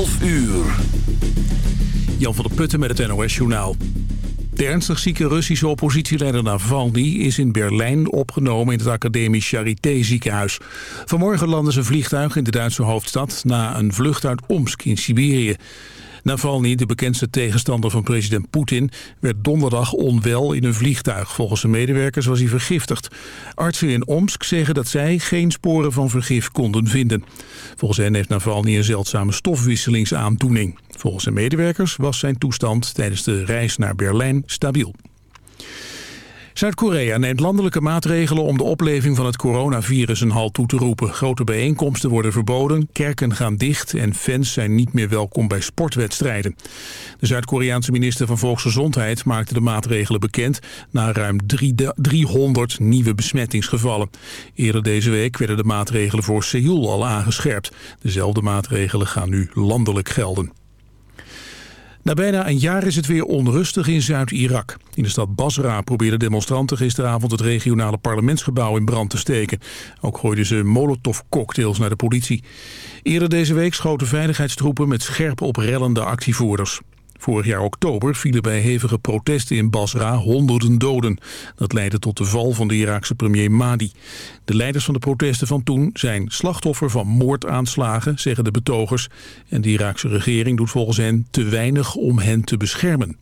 12 uur. Jan van der Putten met het NOS-journaal. De ernstig zieke Russische oppositieleider Navalny is in Berlijn opgenomen in het academisch Charité ziekenhuis. Vanmorgen landde zijn vliegtuig in de Duitse hoofdstad na een vlucht uit Omsk in Siberië. Navalny, de bekendste tegenstander van president Poetin, werd donderdag onwel in een vliegtuig. Volgens zijn medewerkers was hij vergiftigd. Artsen in Omsk zeggen dat zij geen sporen van vergif konden vinden. Volgens hen heeft Navalny een zeldzame stofwisselingsaandoening. Volgens zijn medewerkers was zijn toestand tijdens de reis naar Berlijn stabiel. Zuid-Korea neemt landelijke maatregelen om de opleving van het coronavirus een halt toe te roepen. Grote bijeenkomsten worden verboden, kerken gaan dicht en fans zijn niet meer welkom bij sportwedstrijden. De Zuid-Koreaanse minister van Volksgezondheid maakte de maatregelen bekend na ruim 300 nieuwe besmettingsgevallen. Eerder deze week werden de maatregelen voor Seoul al aangescherpt. Dezelfde maatregelen gaan nu landelijk gelden. Na bijna een jaar is het weer onrustig in Zuid-Irak. In de stad Basra probeerden demonstranten gisteravond het regionale parlementsgebouw in brand te steken. Ook gooiden ze molotovcocktails naar de politie. Eerder deze week schoten veiligheidstroepen met scherp op rellende actievoerders. Vorig jaar oktober vielen bij hevige protesten in Basra honderden doden. Dat leidde tot de val van de Iraakse premier Mahdi. De leiders van de protesten van toen zijn slachtoffer van moordaanslagen, zeggen de betogers. En de Iraakse regering doet volgens hen te weinig om hen te beschermen.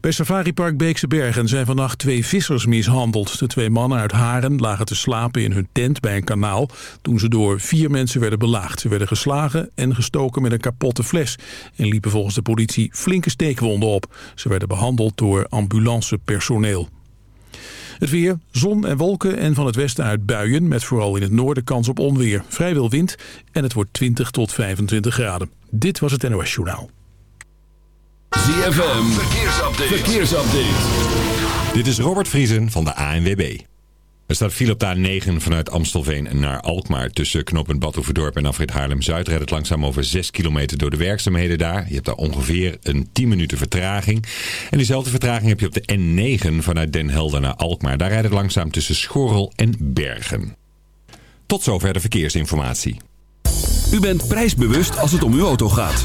Bij Safaripark Beekse Bergen zijn vannacht twee vissers mishandeld. De twee mannen uit Haren lagen te slapen in hun tent bij een kanaal... toen ze door vier mensen werden belaagd. Ze werden geslagen en gestoken met een kapotte fles... en liepen volgens de politie flinke steekwonden op. Ze werden behandeld door ambulancepersoneel. Het weer, zon en wolken en van het westen uit buien... met vooral in het noorden kans op onweer. Vrij veel wind en het wordt 20 tot 25 graden. Dit was het NOS Journaal. ZFM, verkeersupdate. verkeersupdate. Dit is Robert Vriesen van de ANWB. Er staat file op de A9 vanuit Amstelveen naar Alkmaar. Tussen knooppunt Badhoevedorp en Afrit Haarlem-Zuid rijdt het langzaam over 6 kilometer door de werkzaamheden daar. Je hebt daar ongeveer een 10 minuten vertraging. En diezelfde vertraging heb je op de N9 vanuit Den Helder naar Alkmaar. Daar rijdt het langzaam tussen Schorrel en Bergen. Tot zover de verkeersinformatie. U bent prijsbewust als het om uw auto gaat.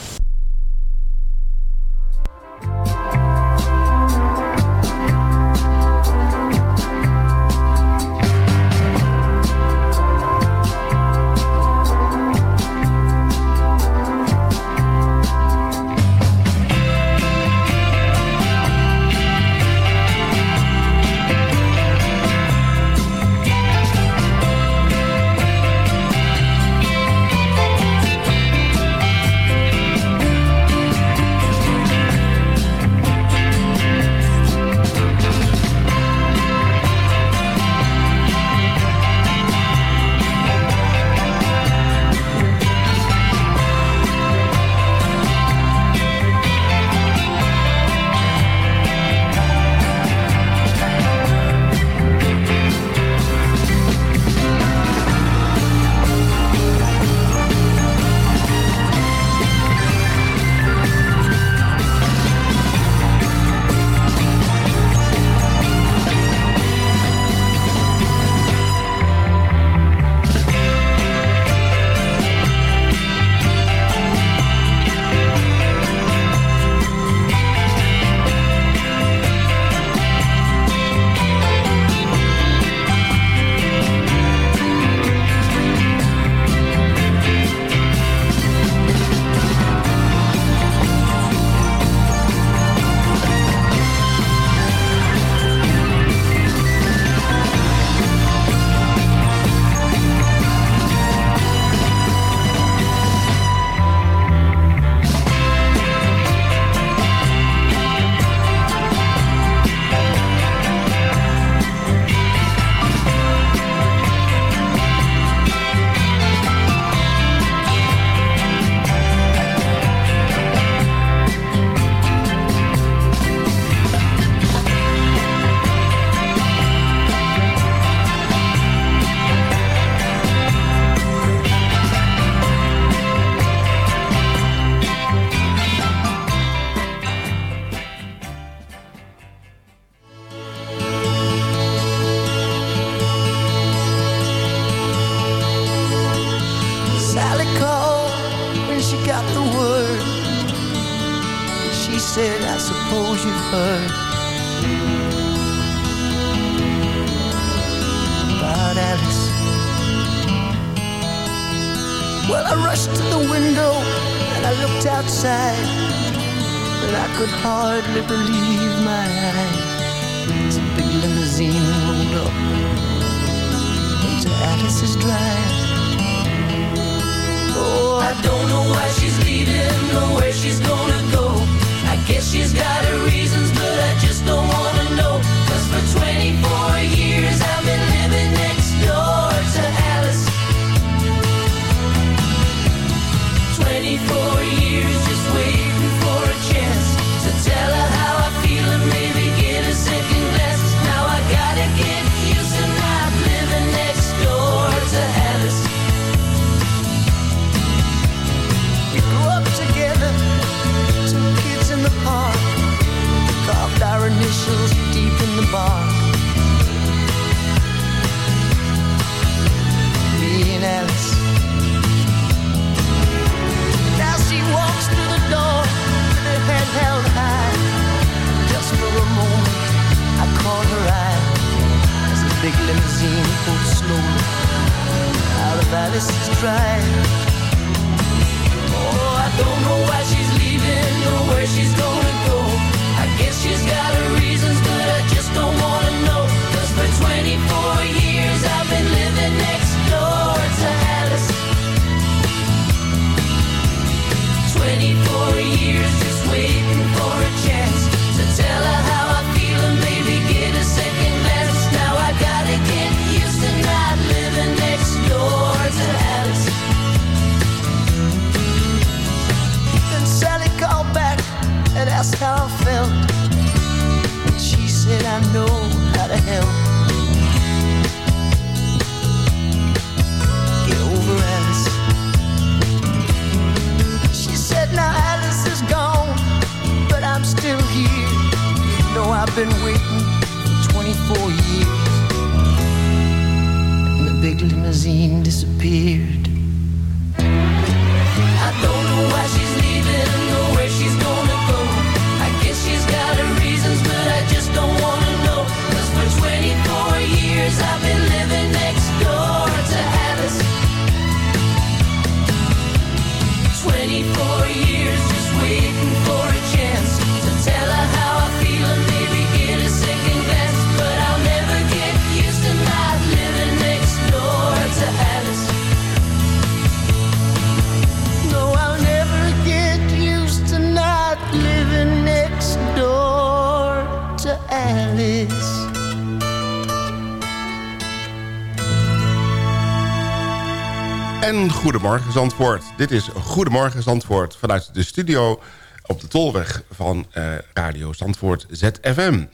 En goedemorgen Zandvoort. Dit is Goedemorgen Zandvoort vanuit de studio op de Tolweg van eh, Radio Zandvoort ZFM.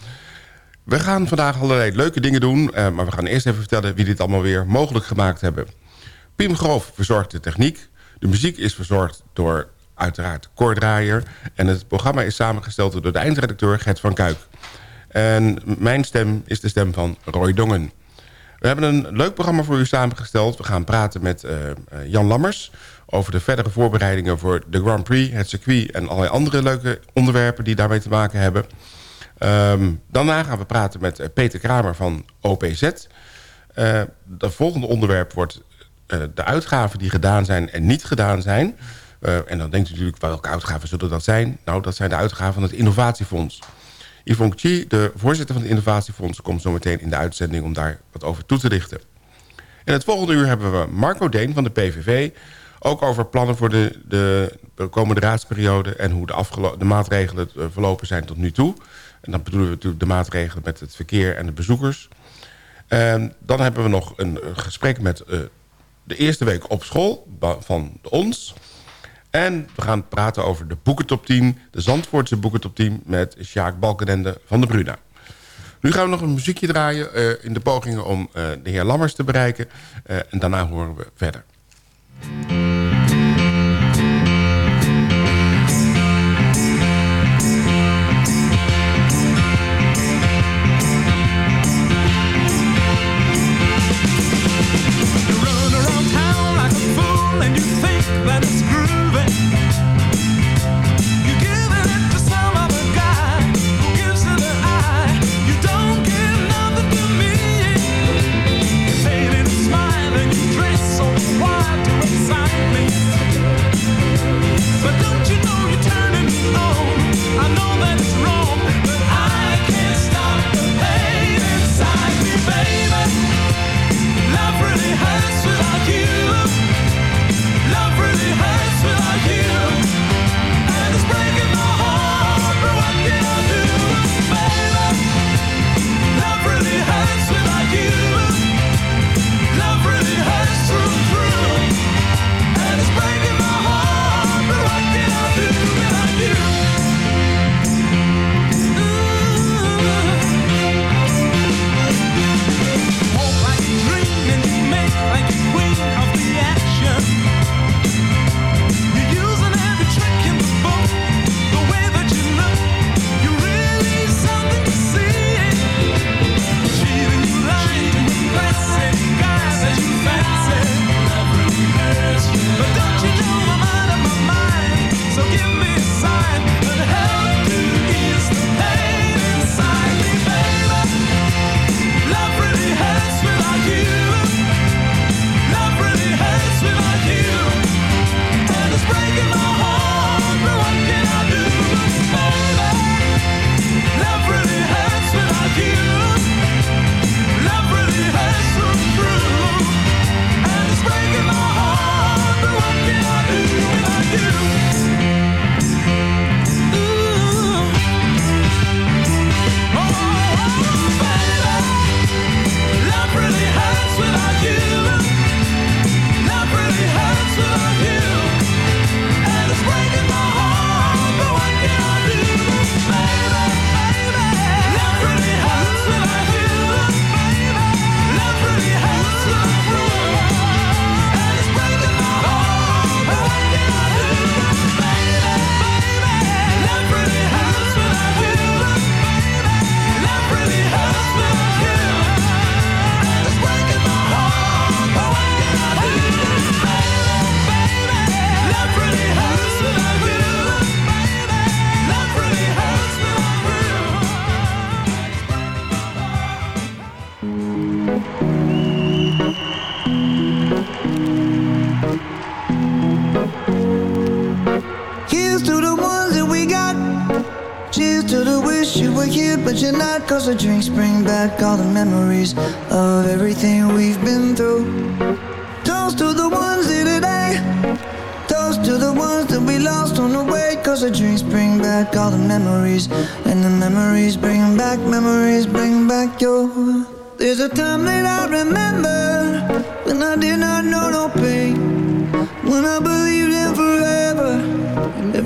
We gaan vandaag allerlei leuke dingen doen, eh, maar we gaan eerst even vertellen wie dit allemaal weer mogelijk gemaakt hebben. Piem Groof verzorgt de techniek. De muziek is verzorgd door uiteraard Cor Draaier. En het programma is samengesteld door de eindredacteur Gert van Kuik. En mijn stem is de stem van Roy Dongen. We hebben een leuk programma voor u samengesteld. We gaan praten met eh, eh, Jan Lammers over de verdere voorbereidingen voor de Grand Prix, het circuit en allerlei andere leuke onderwerpen die daarmee te maken hebben. Ehm, daarna gaan we praten met eh, Peter Kramer van OPZ. Het volgende onderwerp wordt de uitgaven die gedaan zijn en niet gedaan zijn. En dan denkt u natuurlijk, welke uitgaven zullen dat zijn? Nou, dat zijn de uitgaven van het Innovatiefonds. Yvonne Chi, de voorzitter van het Innovatiefonds... komt zo meteen in de uitzending om daar wat over toe te lichten. In het volgende uur hebben we Marco Deen van de PVV... ook over plannen voor de, de komende raadsperiode... en hoe de, de maatregelen verlopen zijn tot nu toe. En dan bedoelen we natuurlijk de maatregelen met het verkeer en de bezoekers. En dan hebben we nog een gesprek met uh, de eerste week op school van ons... En we gaan praten over de boekentop 10, de Zandvoortse boekentop 10... met Sjaak Balkenende van de Bruna. Nu gaan we nog een muziekje draaien uh, in de pogingen om uh, de heer Lammers te bereiken. Uh, en daarna horen we verder.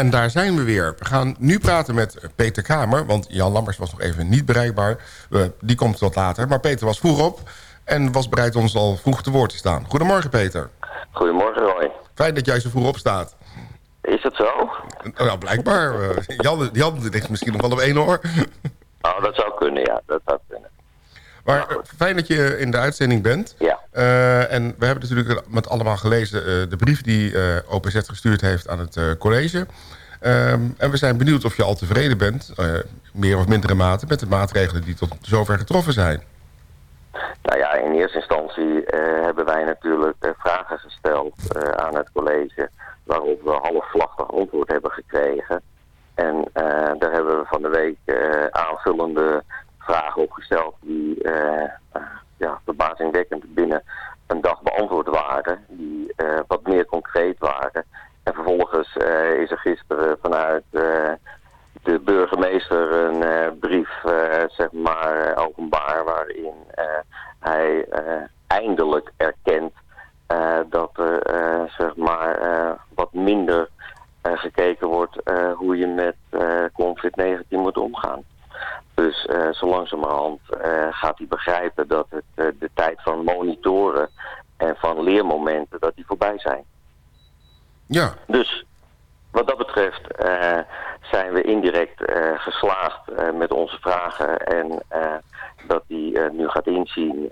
En daar zijn we weer. We gaan nu praten met Peter Kamer. Want Jan Lammers was nog even niet bereikbaar. Die komt wat later. Maar Peter was vroeg op. En was bereid ons al vroeg te woord te staan. Goedemorgen Peter. Goedemorgen Roy. Fijn dat jij zo vroeg opstaat. Is het zo? Nou, blijkbaar. eh, Jan, Jan ligt misschien nog wel op één oor. Oh, dat zou kunnen, ja. Dat zou kunnen. Maar eh, fijn dat je in de uitzending bent. Ja. Eh, en we hebben natuurlijk met allemaal gelezen eh, de brief die OPZ gestuurd heeft aan het college. Ehm, en we zijn benieuwd of je al tevreden bent, meer of mindere mate, met de maatregelen die tot zover getroffen zijn. Nou ja, in eerste instantie hebben wij natuurlijk vragen gesteld aan het college... waarop we halfslachtig antwoord hebben gekregen. En daar hebben we van de week aanvullende vragen op gesteld... die eh, eh, ja, verbazingwekkend binnen een dag beantwoord waren. Die eh, wat meer concreet waren. En vervolgens is er gisteren vanuit... de burgemeester een brief, zeg maar, openbaar waarin hij eindelijk erkent dat er, zeg maar, wat minder gekeken wordt hoe je met eh, COVID-19 moet omgaan. Dus eh, zo langzamerhand eh, gaat hij begrijpen dat het, eh, de tijd van monitoren en van leermomenten, dat die voorbij zijn. Ja, Dus wat dat betreft zijn we indirect geslaagd met onze vragen. En dat hij nu gaat inzien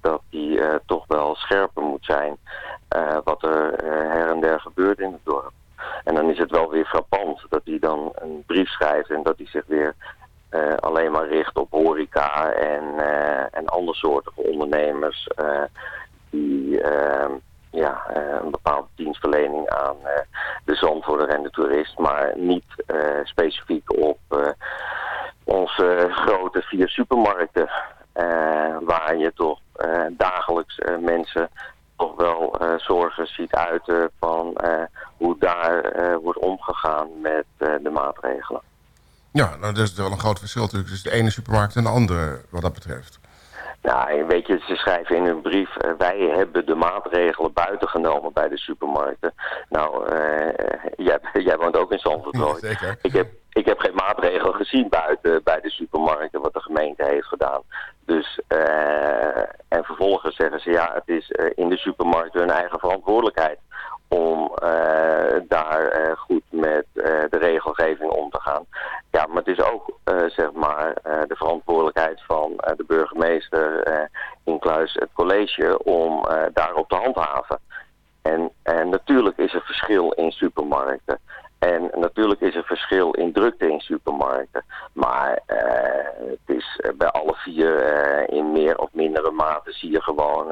dat hij toch wel scherper moet zijn wat er her en der gebeurt in het dorp. En dan is het wel weer frappant dat hij dan een brief schrijft en dat hij zich weer eh, alleen maar richt op horeca en, eh, en ondernemers eh, die ja, een bepaalde dienstverlening aan de zandvoerder en de toerist, maar niet specifiek op onze grote vier supermarkten, waar je toch dagelijks mensen toch wel zorgen ziet uiten van hoe daar wordt omgegaan met de maatregelen. Ja, nou, dat is wel een groot verschil natuurlijk tussen de ene supermarkt en de andere wat dat betreft. Nou, weet je, ze schrijven in hun brief... eh, wij hebben de maatregelen buiten genomen bij de supermarkten. Nou, eh, jij, jij woont ook in Zandvoort, Ja, zeker. Ik heb, ik heb geen maatregelen gezien buiten bij de supermarkten... wat de gemeente heeft gedaan. Dus, eh, en vervolgens zeggen ze... ja, het is in de supermarkten hun eigen verantwoordelijkheid... om eh, daar eh, goed met eh, de regelgeving om te gaan. Ja, maar het is ook zeg maar de verantwoordelijkheid van de burgemeester in Kluis het college om daarop te handhaven. En, en natuurlijk is er verschil in supermarkten. En natuurlijk is er verschil in drukte in supermarkten. Maar het is bij alle vier in meer of mindere mate zie je gewoon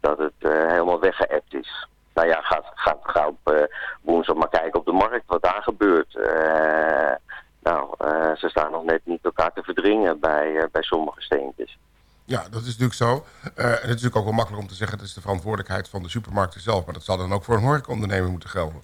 dat het helemaal weggeëpt is. Nou ja, ga, ga, ga op eh, woensdag maar kijken op de markt wat daar gebeurt. Eh, nou, eh, ze staan nog net niet elkaar te verdringen bij, bij sommige steentjes. Ja, dat is natuurlijk zo. Eh, en het is natuurlijk ook wel makkelijk om te zeggen... het is de verantwoordelijkheid van de supermarkten zelf. Maar dat zal dan ook voor een horecaondernemer moeten gelden.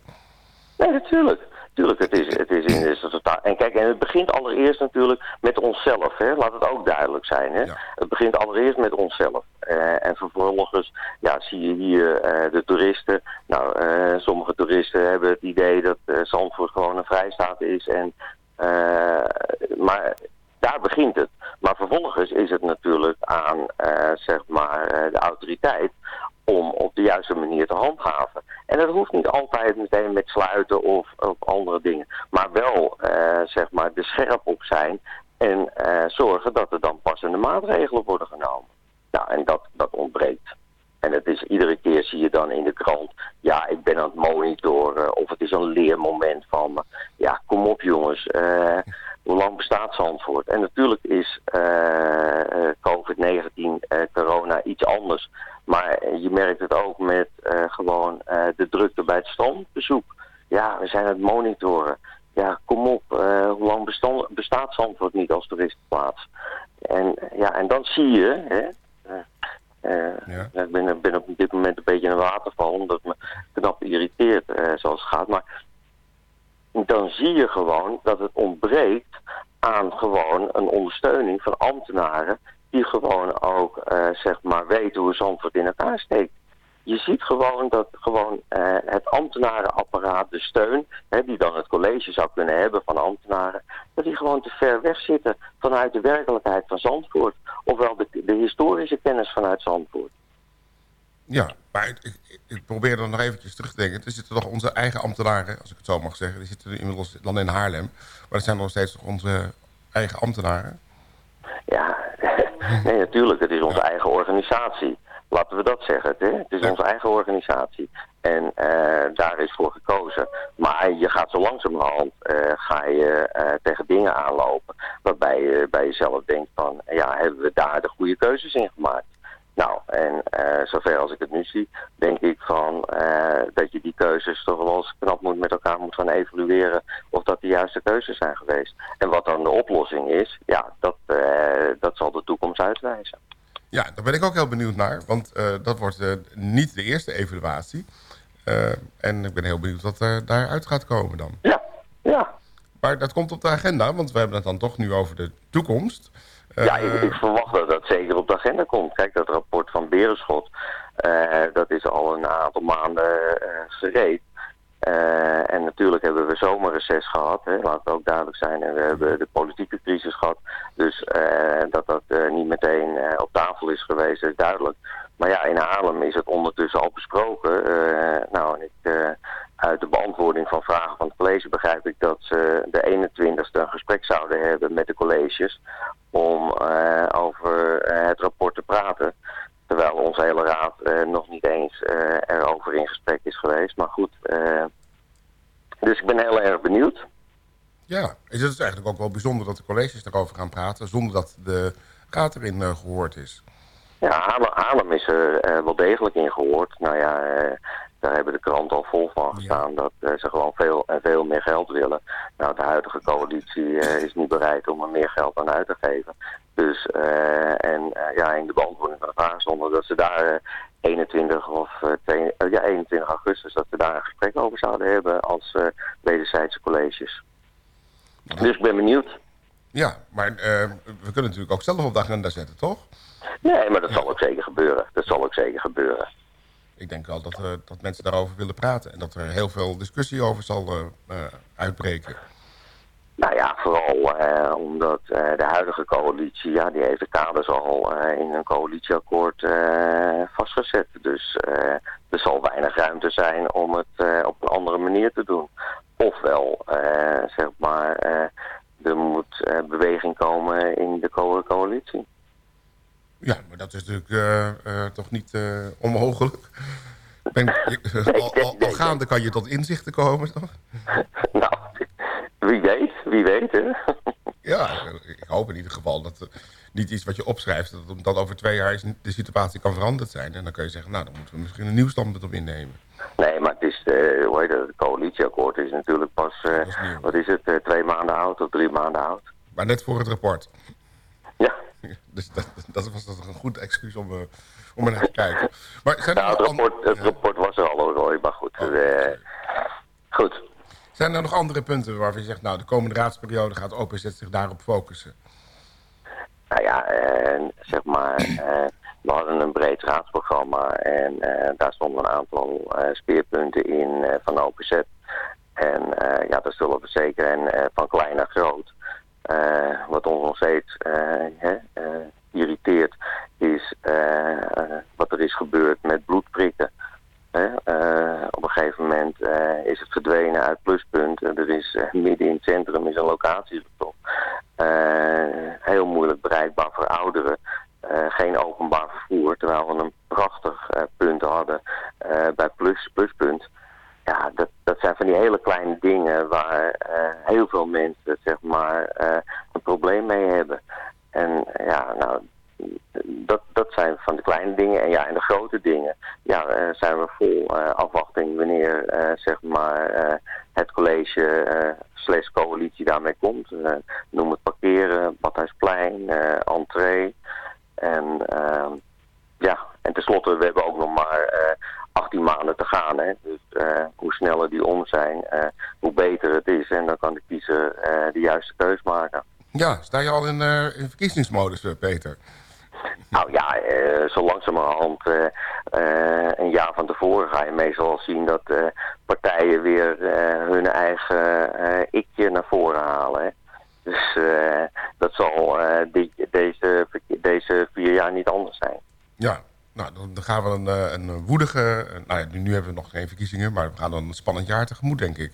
Nee, natuurlijk. Tuurlijk, het is, het is in de totaal. En kijk, en het begint allereerst natuurlijk met onszelf. Hè? Laat het ook duidelijk zijn. Hè? Ja. Het begint allereerst met onszelf. Eh, en vervolgens ja, zie je hier eh, de toeristen. Nou, eh, sommige toeristen hebben het idee dat Zandvoort gewoon een vrijstaat is. En, maar daar begint het. Maar vervolgens is het natuurlijk aan zeg maar, de autoriteit om op de juiste manier te handhaven. En dat hoeft niet altijd meteen met sluiten of, of andere dingen. Maar wel eh, zeg maar er scherp op zijn en zorgen dat er dan passende maatregelen worden genomen. Nou, en dat, dat ontbreekt. En het is iedere keer zie je dan in de krant, ja, ik ben aan het monitoren of het is een leermoment van. Ja, kom op jongens, eh, hoe lang bestaat Zandvoort? En natuurlijk is eh, eh, COVID-19, eh, corona iets anders. Maar je merkt het ook met gewoon de drukte bij het strandbezoek. Ja, we zijn aan het monitoren. Ja, kom op, hoe lang bestaat Zandvoort niet als toeristenplaats? En, ja, en dan zie je, hè, Ja. ja, ik ben, ben op dit moment een beetje in een waterval, omdat het me knap irriteert eh, zoals het gaat. Maar dan zie je gewoon dat het ontbreekt aan gewoon een ondersteuning van ambtenaren die gewoon ook eh, zeg maar weten hoe Zandvoort in elkaar steekt. Je ziet gewoon dat gewoon eh, het ambtenarenapparaat, de steun, hè, die dan het college zou kunnen hebben van ambtenaren, dat die gewoon te ver weg zitten vanuit de werkelijkheid van Zandvoort. Ofwel de, de historische kennis vanuit Zandvoort. Ja, maar ik, ik, probeer dan nog eventjes terug te denken. Er zitten toch onze eigen ambtenaren, als ik het zo mag zeggen. Die zitten inmiddels dan in Haarlem. Maar dat zijn nog steeds toch onze eigen ambtenaren. Ja, nee, natuurlijk. Het is onze eigen organisatie. Laten we dat zeggen. Hè? Het is Ja. onze eigen organisatie. En eh, daar is voor gekozen. Maar je gaat zo langzamerhand eh, ga je eh, tegen dingen aanlopen. Waarbij je bij jezelf denkt van, ja, hebben we daar de goede keuzes in gemaakt? Nou, en zover als ik het nu zie, denk ik van dat je die keuzes toch wel eens knap moet met elkaar moet gaan evalueren of dat de juiste keuzes zijn geweest. En wat dan de oplossing is, ja, dat, dat zal de toekomst uitwijzen. Ja, daar ben ik ook heel benieuwd naar. Want eh, dat wordt eh, niet de eerste evaluatie. Eh, en ik ben heel benieuwd wat er daaruit gaat komen dan. Ja, ja. Maar dat komt op de agenda, want we hebben het dan toch nu over de toekomst. Ja, ik, ik verwacht dat dat zeker op de agenda komt. Kijk, dat rapport van Berenschot, dat is al een aantal maanden gereed. Eh, en natuurlijk hebben we zomerreces gehad, hè, laat het ook duidelijk zijn. En we hebben de politieke crisis gehad. Dus eh, dat dat eh, niet meteen op tafel is geweest, is duidelijk. Maar ja, in Haarlem is het ondertussen al besproken. Nou, en ik, uit de beantwoording van vragen van het college begrijp ik dat ze de 21ste een gesprek zouden hebben met de colleges om over het rapport te praten. Terwijl onze hele raad eh, nog niet eens eh, erover in gesprek is geweest. Maar goed, eh, dus ik ben heel erg benieuwd. Ja, is het is eigenlijk ook wel bijzonder dat de colleges daarover gaan praten... zonder dat de raad erin eh, gehoord is. Ja, Haarlem, Haarlem is er wel degelijk in gehoord. Nou ja, daar hebben de kranten al vol van gestaan dat eh, ze gewoon veel en veel meer geld willen. Nou, de huidige coalitie eh, is niet bereid om er meer geld aan uit te geven. Dus, eh, En ja, in de beantwoording van de vraag stonden dat ze daar eh, 21 of eh, ja, 21 augustus dat we daar een gesprek over zouden hebben als wederzijdse colleges. Dus ik ben benieuwd. Ja, maar we kunnen natuurlijk ook zelf op de agenda zetten, toch? Nee, maar dat zal ook zeker gebeuren. Dat zal ook zeker gebeuren. Ik denk wel dat, eh, dat mensen daarover willen praten. En dat er heel veel discussie over zal eh, eh, uitbreken. Nou ja, vooral omdat de huidige coalitie, ja, die heeft de kaders al in een coalitieakkoord vastgezet. Dus er zal weinig ruimte zijn om het op een andere manier te doen. Ofwel, zeg maar, er moet beweging komen in de co- coalitie. Ja, maar dat is natuurlijk eh, eh, toch niet eh, onmogelijk. Ben, al, al, al gaande kan je tot inzichten komen, toch? nou, wie weet, wie weet, hè? Ja, ik hoop in ieder geval dat niet iets wat je opschrijft... dat, dat over twee jaar is de situatie kan veranderd zijn. En dan kun je zeggen, nou, dan moeten we misschien een nieuw standpunt op innemen. Nee, maar het is, eh hoe heet het, het coalitieakkoord is natuurlijk pas, Dat is wat is het, twee maanden oud of drie maanden oud. Maar net voor het rapport. Ja. Dus dat, dat was toch een goed excuus om, eh, om er naar te kijken. Maar zijn er, Nou, het rapport, het rapport was er al hoor, maar goed. Oh, eh, goed. zijn er nog andere punten waarvan je zegt... nou, de komende raadsperiode gaat OPZ zich daarop focussen? Nou ja, zeg maar, eh, we hadden een breed raadsprogramma en daar stonden een aantal speerpunten in van OPZ. En eh, ja, dat zullen we zeker en van klein naar groot. Wat ons nog steeds hè, eh, irriteert is eh, eh, wat er is gebeurd met bloedprikken. Hè, eh, op een gegeven moment eh, is het verdwenen uit pluspunt. En Er is eh, midden in het centrum is een locatie gezocht. Eh, heel moeilijk bereikbaar voor ouderen. Eh, geen openbaar vervoer, terwijl we een prachtig eh, punt hadden eh, bij plus, Pluspunt. Ja, dat, dat zijn van die hele kleine dingen waar eh, heel veel mensen zeg maar, eh, een probleem mee hebben. En ja, nou, dat, dat zijn van de kleine dingen. En ja, en de grote dingen, ja, eh, zijn we vol eh, afwachting wanneer eh, zeg maar, eh, het college eh slash coalitie daarmee komt. Eh, noem het parkeren, Badhuisplein, eh entree. En ehm, ja, en tenslotte, we hebben ook nog maar eh 18 maanden te gaan. Hè? Dus eh, hoe sneller die om zijn, eh, hoe beter het is. En dan kan de kiezer eh, de juiste keus maken. Ja, sta je al in, eh, in verkiezingsmodus, eh, Peter? Nou ja, eh, zo langzamerhand een jaar van tevoren ga je meestal al zien dat partijen weer hun eigen ikje naar voren halen. Hè? Dus dat zal deze, deze vier jaar niet anders zijn. Ja, nou, dan, gaan we een, een woedige... nou ja, nu, nu hebben we nog geen verkiezingen... maar we gaan dan een spannend jaar tegemoet, denk ik.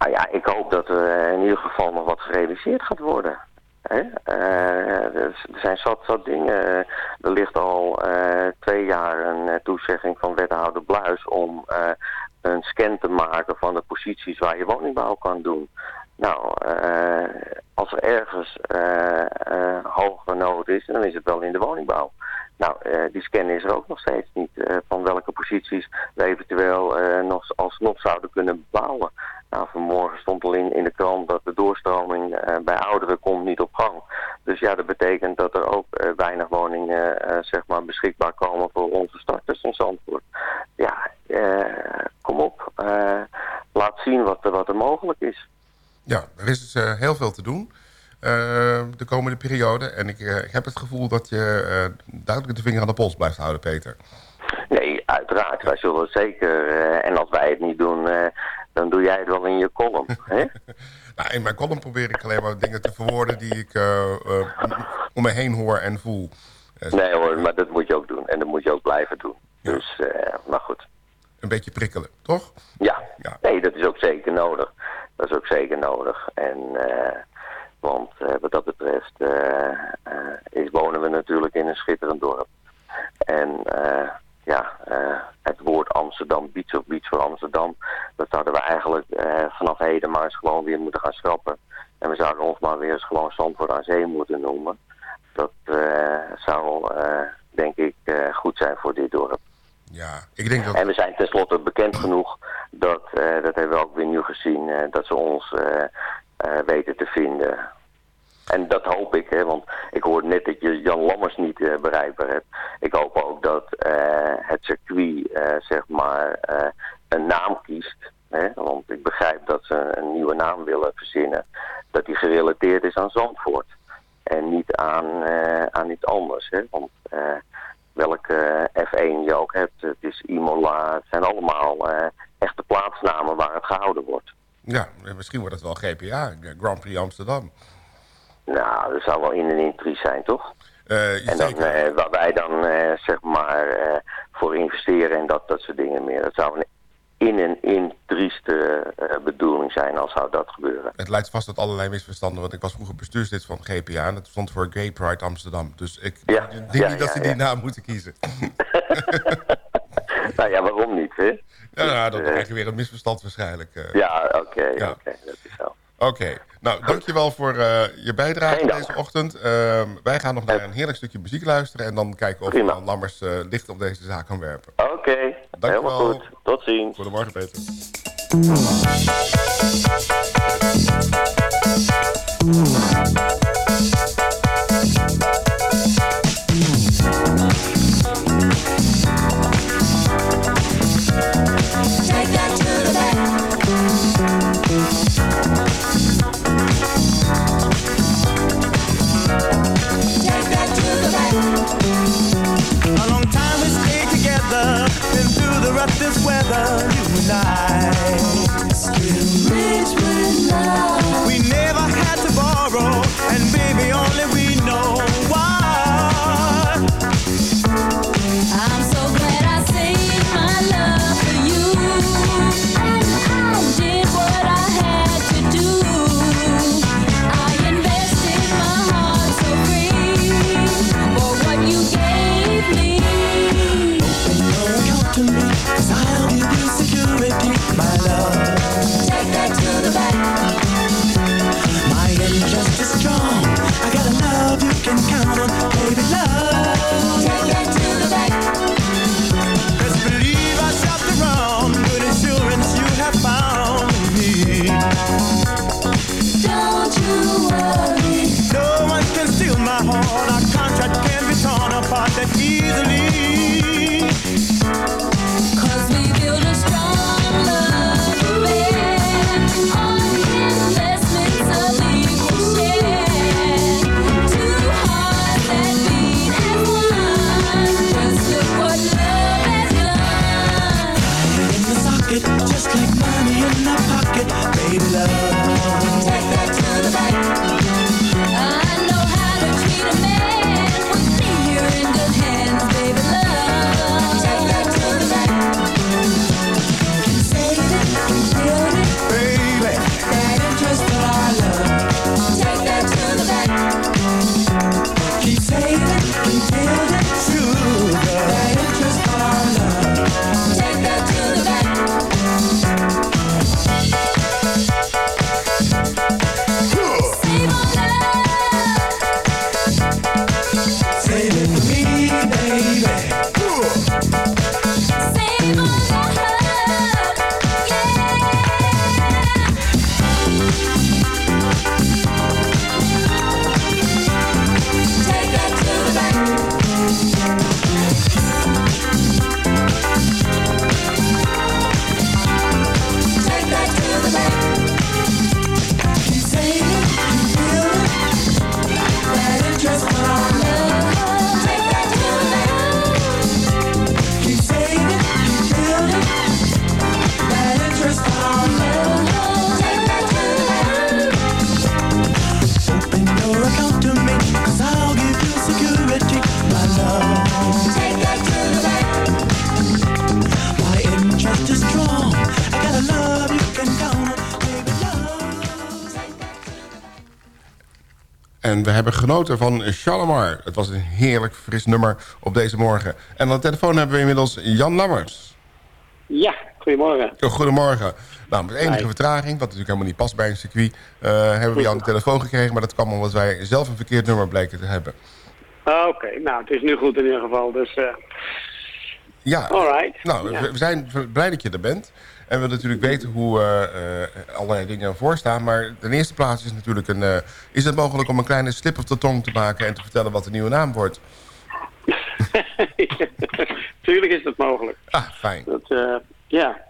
Nou ja, ik hoop dat er in ieder geval nog wat gerealiseerd gaat worden. Hè? Eh, er zijn zat, zat dingen. Eh, Er ligt al eh, twee jaar een eh, toezegging van wethouder Bluis om eh, een scan te maken van de posities waar je woningbouw kan doen. Nou, eh, als er ergens eh eh hoge nood is, dan is het wel in de woningbouw. Nou, eh, die scan is er ook nog steeds niet eh, van welke posities we eventueel eh, nog alsnog zouden kunnen bouwen. In, in de krant dat de doorstroming eh, bij ouderen komt niet op gang. Dus ja, dat betekent dat er ook eh, weinig woningen eh, zeg maar beschikbaar komen voor onze starters in Zandvoort. Ja, kom op. laat zien wat, er- wat er mogelijk is. Ja, er is dus heel veel te doen de komende periode. En ik, ik heb het gevoel dat je duidelijk de vinger aan de pols blijft houden, Peter. Nee, uiteraard. Wij zullen zeker. en als wij het niet doen, eh, dan doe jij het wel in je column. hè? Nou, in mijn column probeer ik alleen maar dingen te verwoorden... die ik eh, eh, om me heen hoor en voel. Eh, Nee hoor, maar dat moet je ook doen. En dat moet je ook blijven doen. Ja. Dus, maar goed. Een beetje prikkelen, toch? Ja. Ja. nee, dat is ook zeker nodig. Dat is ook zeker nodig. En, want wat dat betreft is, wonen we natuurlijk in een schitterend dorp. En ja, het woord Amsterdam, Beach of Beach voor Amsterdam, dat zouden we eigenlijk eh, vanaf heden maar eens gewoon weer moeten gaan schrappen. En we zouden ons maar weer eens gewoon Zandvoort aan Zee moeten noemen. Dat eh, zou, eh, denk ik, eh, goed zijn voor dit dorp. Ja, ik denk dat... En we zijn tenslotte bekend genoeg dat, dat hebben we ook weer nu gezien, dat ze ons weten te vinden. En dat hoop ik, hè, want ik hoorde net dat je Jan Lammers niet bereikbaar hebt. Ik hoop ook dat het circuit, zeg maar, een naam kiest. Hè? Want ik begrijp dat ze een nieuwe naam willen verzinnen. Dat die gerelateerd is aan Zandvoort. En niet aan, eh, aan iets anders. Hè? Want eh, welke F1 je ook hebt, het is Imola, het zijn allemaal eh, echte plaatsnamen waar het gehouden wordt. Ja, misschien wordt het wel GPA, Grand Prix Amsterdam. Nou, dat zou wel in en in zijn, toch? Eh, En dan, eh, waar wij dan eh, zeg maar eh, voor investeren en dat, dat soort dingen meer. Dat zou een in en in trieste eh, bedoeling zijn als zou dat gebeuren. Het leidt vast tot allerlei misverstanden, want ik was vroeger bestuurslid van GPA en dat stond voor Gay Pride Amsterdam. Dus ik Ja, denk ja, niet dat ze die naam moeten kiezen. nou ja, waarom niet, hè? Ja, nou, dan eh, krijg je weer een misverstand waarschijnlijk. eh. Ja, oké, oké, dat is zo. Oké, nou dankjewel voor eh, je bijdrage deze ochtend. Ehm, wij gaan nog naar een heerlijk stukje muziek luisteren en dan kijken of Prima. Jan Lammers eh, licht op deze zaak kan werpen. Oké, helemaal wel. goed. Tot ziens. Goedemorgen Peter. Take En we hebben genoten van Shalimar. Het was een heerlijk fris nummer op deze morgen. En aan de telefoon hebben we inmiddels Jan Lammers. Ja, goedemorgen. Goedemorgen. Nou, met enige Hi. vertraging, wat natuurlijk helemaal niet past bij een circuit... eh, hebben we je aan de telefoon gekregen. Maar dat kwam omdat wij zelf een verkeerd nummer bleken te hebben. Ah, Oké, nou, het is nu goed in ieder geval. Dus eh, Ja, Alright. nou, Ja. we zijn blij dat je er bent. En we willen natuurlijk weten hoe eh, eh, allerlei dingen ervoor staan. Maar in eerste plaats is natuurlijk een... eh, is het mogelijk om een kleine slip of de tong te maken... en te vertellen wat de nieuwe naam wordt? Tuurlijk is dat mogelijk. Ah, fijn. Dat, ja,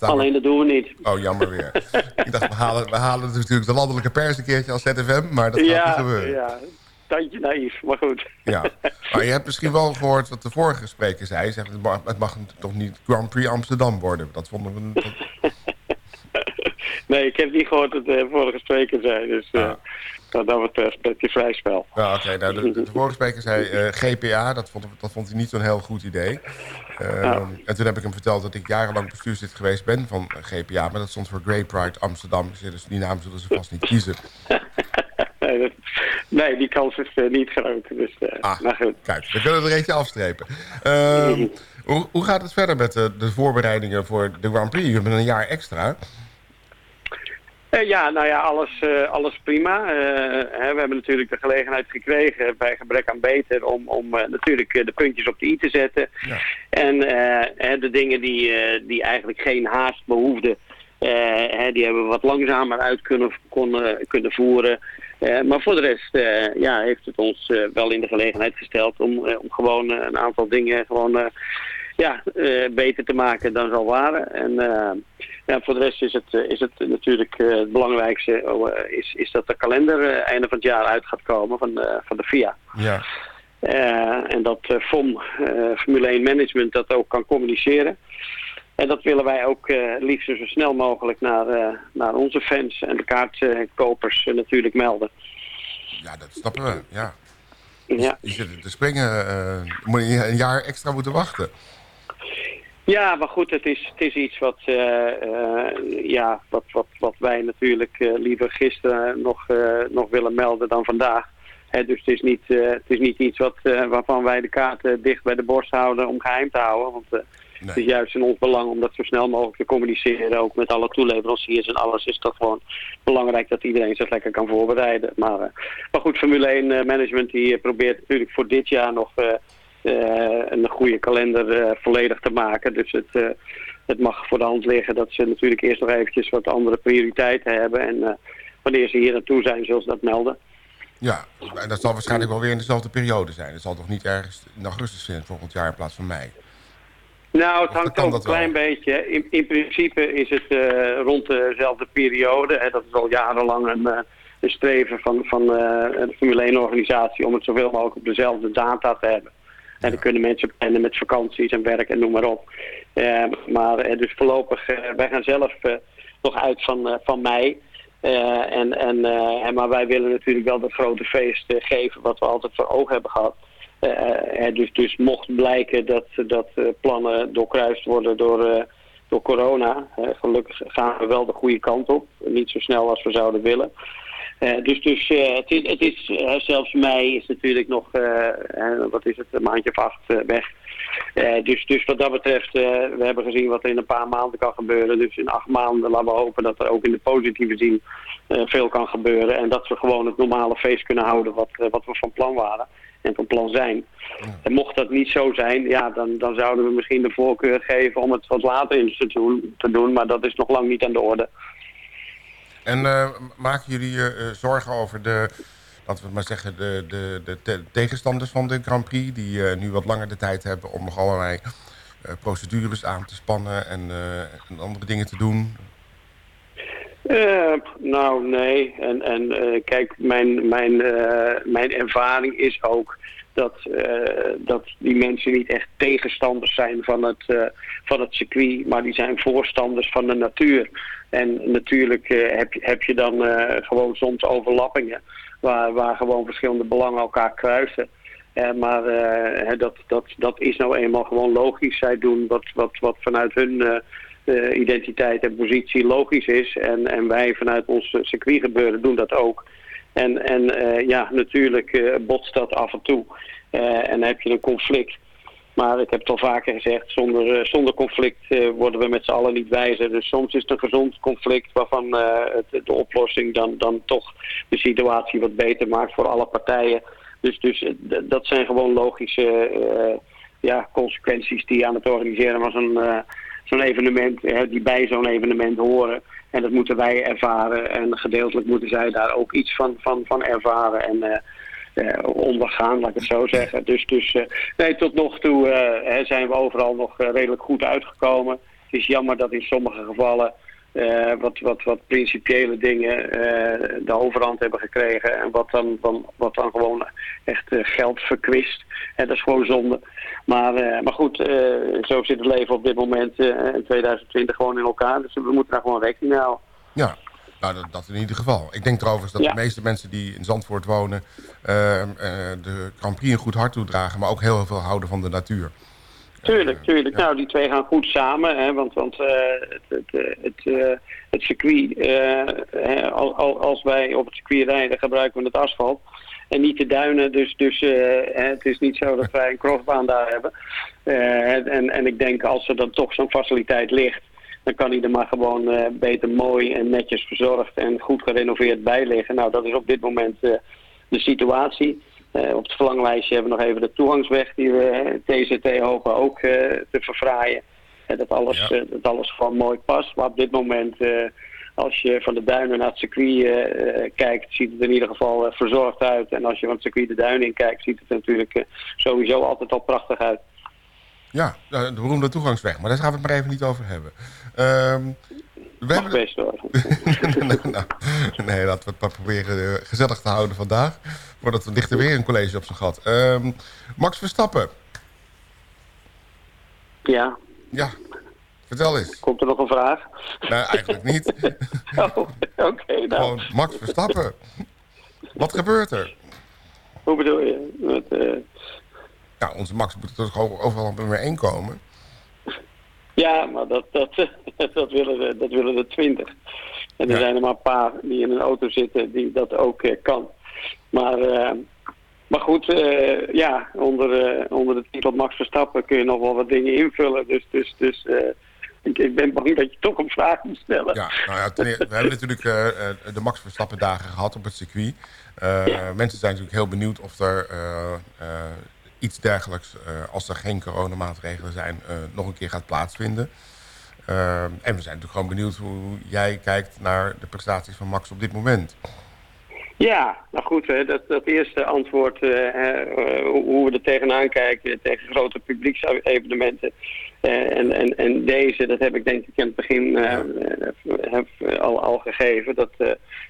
alleen dat doen we niet. Oh, jammer weer. Ik dacht, we halen, we halen natuurlijk de landelijke pers een keertje als ZFM... maar dat gaat ja, niet gebeuren. ja, tandje naïef, maar goed. Ja. Maar je hebt misschien wel gehoord wat de vorige spreker zei. Zegt, het mag, toch niet Grand Prix Amsterdam worden. Dat vonden we... dat- Nee, ik heb niet gehoord dat de vorige spreker zei. Dus wat dat betreft ben je vrij spel. Ja, oké. nou, de, de vorige spreker zei eh, GPA. Dat vond, dat vond hij niet zo'n heel goed idee. Ehm. En toen heb ik hem verteld dat ik jarenlang bestuurslid geweest ben van GPA. Maar dat stond voor Great Pride Amsterdam. Dus die naam zullen ze vast niet kiezen. nee, dat- nee, die kans is eh, niet groot. Dus, eh Ah. maar goed. Kijk, we kunnen er eentje afstrepen. Ehm, hoe, hoe gaat het verder met de, de voorbereidingen voor de Grand Prix? Je hebt een jaar extra. Eh, ja, nou ja, alles, eh, alles prima. Eh, hè, we hebben natuurlijk de gelegenheid gekregen bij gebrek aan beter om, om eh, natuurlijk eh, de puntjes op de i te zetten. Ja. En eh, hè, de dingen die, eh, die eigenlijk geen haast behoefden, eh, hè, die hebben we wat langzamer uit kunnen, konden, kunnen voeren. Eh, maar voor de rest eh, ja, heeft het ons eh, wel in de gelegenheid gesteld om, om gewoon een aantal dingen gewoon ja, beter te maken dan ze al waren. En ja, voor de rest is het, is het natuurlijk het belangrijkste oh, is, is dat de kalender einde van het jaar uit gaat komen van, de van de FIA. Ja. En dat FOM, Formule 1 Management, dat ook kan communiceren. En dat willen wij ook eh, liefst zo snel mogelijk naar, eh, naar onze fans en de kaartkopers eh, natuurlijk melden. ja, dat snappen we. Ja. Ja. Je zit te springen. eh moet je een jaar extra moeten wachten. Ja, maar goed, het is, het is iets wat, ja, wat, wat, wat wij natuurlijk liever gisteren nog, nog willen melden dan vandaag. Hè, dus het is, niet, het is niet iets wat, waarvan wij de kaarten dicht bij de borst houden om geheim te houden. Want het is juist in ons belang om dat zo snel mogelijk te communiceren. Ook met alle toeleveranciers en alles is dat gewoon belangrijk dat iedereen zich lekker kan voorbereiden. Maar, eh, maar goed, Formule 1 eh, management die eh, probeert natuurlijk voor dit jaar nog... een goede kalender volledig te maken. Dus het, het mag voor de hand liggen dat ze natuurlijk eerst nog eventjes wat andere prioriteiten hebben. En wanneer ze hier naartoe zijn, zullen ze dat melden. Ja, en dat zal waarschijnlijk wel weer in dezelfde periode zijn. Het zal toch niet ergens in augustus zijn volgend jaar in plaats van mei. Nou, het hangt ook een klein beetje. In, in principe is het eh, rond dezelfde periode. Hè, dat is al jarenlang een, eh, een streven van, van eh, de Formule 1 organisatie om het zoveel mogelijk op dezelfde data te hebben. En dan kunnen mensen plannen met vakanties en werk en noem maar op. Eh, maar eh, dus voorlopig, eh, wij gaan zelf eh, nog uit van, eh, van mei. Eh, en, en, eh, maar wij willen natuurlijk wel dat grote feest eh, geven wat we altijd voor ogen hebben gehad. Eh, eh, dus, dus mocht blijken dat, dat eh, plannen doorkruist worden door, door corona. gelukkig gaan we wel de goede kant op. Niet zo snel als we zouden willen. Dus dus het is, het is zelfs mei is natuurlijk nog, wat is het, een maandje of acht weg. Dus, dus wat dat betreft, we hebben gezien wat er in een paar maanden kan gebeuren. Dus in acht maanden laten we hopen dat er ook in de positieve zin veel kan gebeuren. En dat we gewoon het normale feest kunnen houden wat, wat we van plan waren en van plan zijn. En mocht dat niet zo zijn, ja, dan, dan zouden we misschien de voorkeur geven om het wat later in het seizoen te doen. Maar dat is nog lang niet aan de orde. En eh, maken jullie je eh, zorgen over de, laten we maar zeggen, de, de, de te- tegenstanders van de Grand Prix... die eh, nu wat langer de tijd hebben om nog allerlei eh, procedures aan te spannen en, eh, en andere dingen te doen? Eh, nou, nee. En, en eh, kijk, mijn, mijn, eh, mijn ervaring is ook dat, dat die mensen niet echt tegenstanders zijn van het, van het circuit, maar die zijn voorstanders van de natuur. En natuurlijk heb, heb je dan gewoon soms overlappingen waar, waar gewoon verschillende belangen elkaar kruisen. Maar dat, dat, dat is nou eenmaal gewoon logisch. Zij doen wat, wat, wat vanuit hun identiteit en positie logisch is. En, en wij vanuit ons eh, circuitgebeuren doen dat ook. En, en eh, ja, natuurlijk eh, botst dat af en toe. Eh, en heb je een conflict. Maar ik heb het al vaker gezegd, zonder, zonder conflict worden we met z'n allen niet wijzer. Dus soms is het een gezond conflict waarvan de oplossing dan, dan toch de situatie wat beter maakt voor alle partijen. Dus, dus dat zijn gewoon logische ja, consequenties die aan het organiseren zo'n eh, zo'n evenement, eh, die bij zo'n evenement horen. En dat moeten wij ervaren en gedeeltelijk moeten zij daar ook iets van, van, van ervaren en eh, eh, ondergaan, laat ik het zo zeggen. Dus, dus eh, nee, tot nog toe hè, zijn we overal nog redelijk goed uitgekomen. Het is jammer dat in sommige gevallen eh, wat, wat, wat principiële dingen eh, de overhand hebben gekregen. En wat dan, dan, wat dan gewoon echt eh, geld verkwist. En dat is gewoon zonde. Maar, maar goed, zo zit het leven op dit moment in 2020 gewoon in elkaar. Dus we moeten daar gewoon rekening mee houden. Ja, nou, dat, dat in ieder geval. Ik denk trouwens dat Ja. de meeste mensen die in Zandvoort wonen... de Grand Prix een goed hart toedragen... maar ook heel veel houden van de natuur. Tuurlijk, tuurlijk. Nou, die twee gaan goed samen. Hè, want want eh, het, het, eh, het, eh, het circuit, eh, hè, al, al- als wij op het circuit rijden, gebruiken we het asfalt. En niet de duinen, dus, dus eh, hè, het is niet zo dat wij een crossbaan daar hebben. Eh, en, en ik denk als er dan toch zo'n faciliteit ligt, dan kan hij er maar gewoon eh, beter mooi en netjes verzorgd en goed gerenoveerd bij liggen. Nou, dat is op dit moment eh, de situatie. Eh, op het verlanglijstje hebben we nog even de toegangsweg die we TZT hopen ook eh, te verfraaien. Eh, dat, alles, Ja. dat alles gewoon mooi past. Maar op dit moment, als je van de duinen naar het circuit kijkt, ziet het in ieder geval verzorgd uit. En als je van het circuit de duinen in kijkt, ziet het natuurlijk sowieso altijd al prachtig uit. Ja, de beroemde toegangsweg. Maar daar gaan we het maar even niet over hebben. Ehm, we Mag hebben... best hoor. nou, nou, nee, laten we het maar proberen gezellig te houden vandaag. Voordat we dichter weer een college op zijn gat. Ehm, Max Verstappen. Ja, Ja, vertel eens. komt er nog een vraag? Nou, eigenlijk niet. Oh, Oké, nou, Gewoon Max Verstappen. Wat gebeurt er? hoe bedoel je? Met, eh, Ja, onze Max moet er toch overal op nummer 1 komen. Ja, maar dat, dat, dat, willen, de, dat willen de twintig. En er Ja. zijn er maar een paar die in een auto zitten die dat ook eh, kan. Maar, eh, maar goed, eh, ja, onder, eh, onder de titel Max Verstappen kun je nog wel wat dingen invullen. Dus, dus, dus ik, ik ben bang dat je toch een vraag moet stellen. Ja, nou ja, eerste, we hebben natuurlijk de Max Verstappen dagen gehad op het circuit. Mensen zijn natuurlijk heel benieuwd of er iets dergelijks, als er geen coronamaatregelen zijn, nog een keer gaat plaatsvinden. En we zijn natuurlijk gewoon benieuwd hoe jij kijkt naar de prestaties van Max op dit moment. Ja, nou goed, hè, dat, dat eerste antwoord, eh, eh, hoe we er tegenaan kijken tegen grote publieksevenementen. eh, en, en, en deze, dat heb ik denk ik in het begin heb, al, al gegeven. Dat,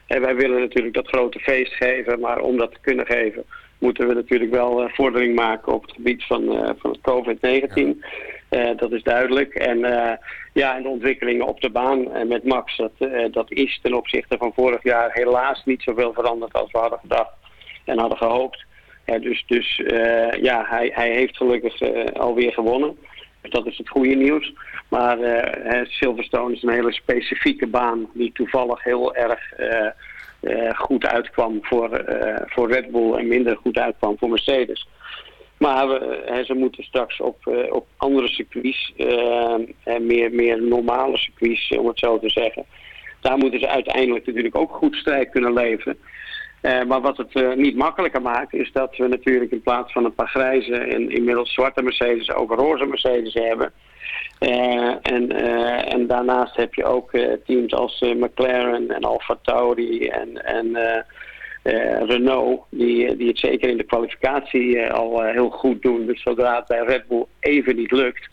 wij willen natuurlijk dat grote feest geven, maar om dat te kunnen geven moeten we natuurlijk wel vordering maken op het gebied van, van het COVID-19. Eh, dat is duidelijk. En ja, en de ontwikkelingen op de baan eh, met Max, dat, eh, dat is ten opzichte van vorig jaar helaas niet zoveel veranderd als we hadden gedacht en hadden gehoopt. Eh, dus dus ja, hij, hij heeft gelukkig alweer gewonnen. Dat is het goede nieuws. Maar Silverstone is een hele specifieke baan die toevallig heel erg goed uitkwam voor, voor Red Bull en minder goed uitkwam voor Mercedes. Maar we, ze moeten straks op, eh, op andere circuits, eh, en meer, meer normale circuits, om het zo te zeggen. Daar moeten ze uiteindelijk natuurlijk ook goed strijd kunnen leveren. Eh, maar wat het niet makkelijker maakt, is dat we natuurlijk in plaats van een paar grijze en inmiddels zwarte Mercedes ook roze Mercedes hebben. En, en daarnaast heb je ook teams als McLaren en Alfa Tauri en, en Renault, die, die het zeker in de kwalificatie eh, al eh, heel goed doen. Dus zodra het bij Red Bull even niet lukt,